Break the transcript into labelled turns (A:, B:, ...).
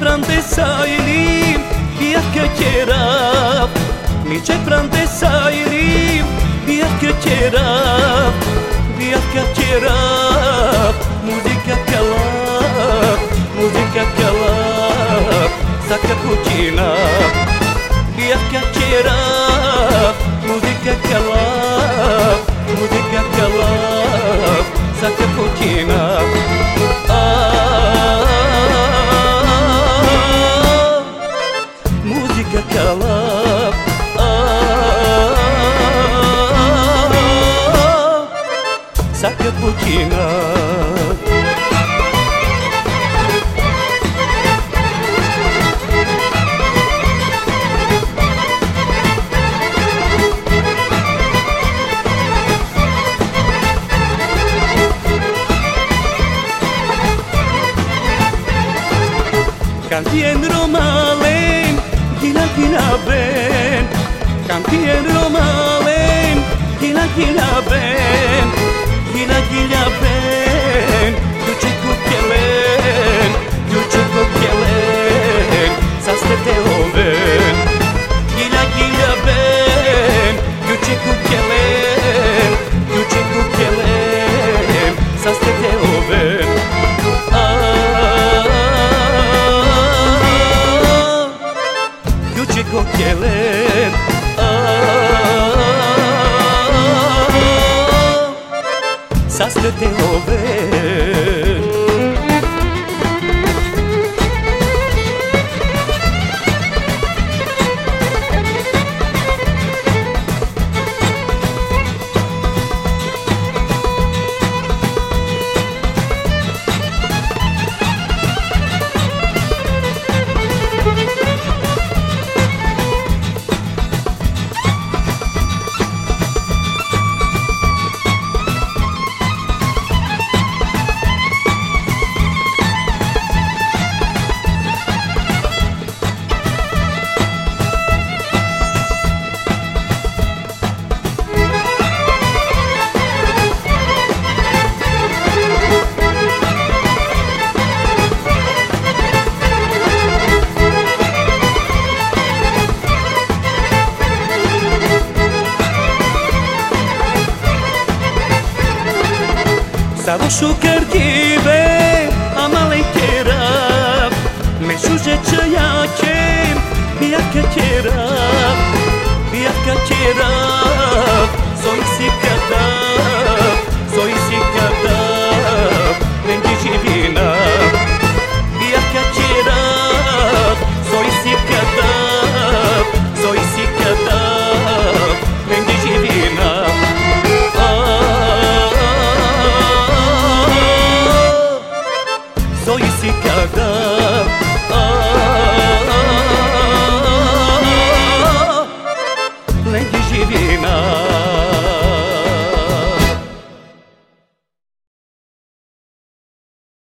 A: prende sa ili Bija krećera Mi će prende sa ili Bija krećera Bija krećera Muzika música Muzika saca Saka kućina Bija krećera música kala Saca putina Cantien romalen, gila gila ben gila gila get up and de o vreme Старошу Къркиве, амален керав Мешуже чаякем, бяка керав Бяка керав, сон си керав